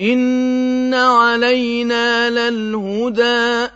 إِنَّ عَلَيْنَا لَلْهُدَىٰ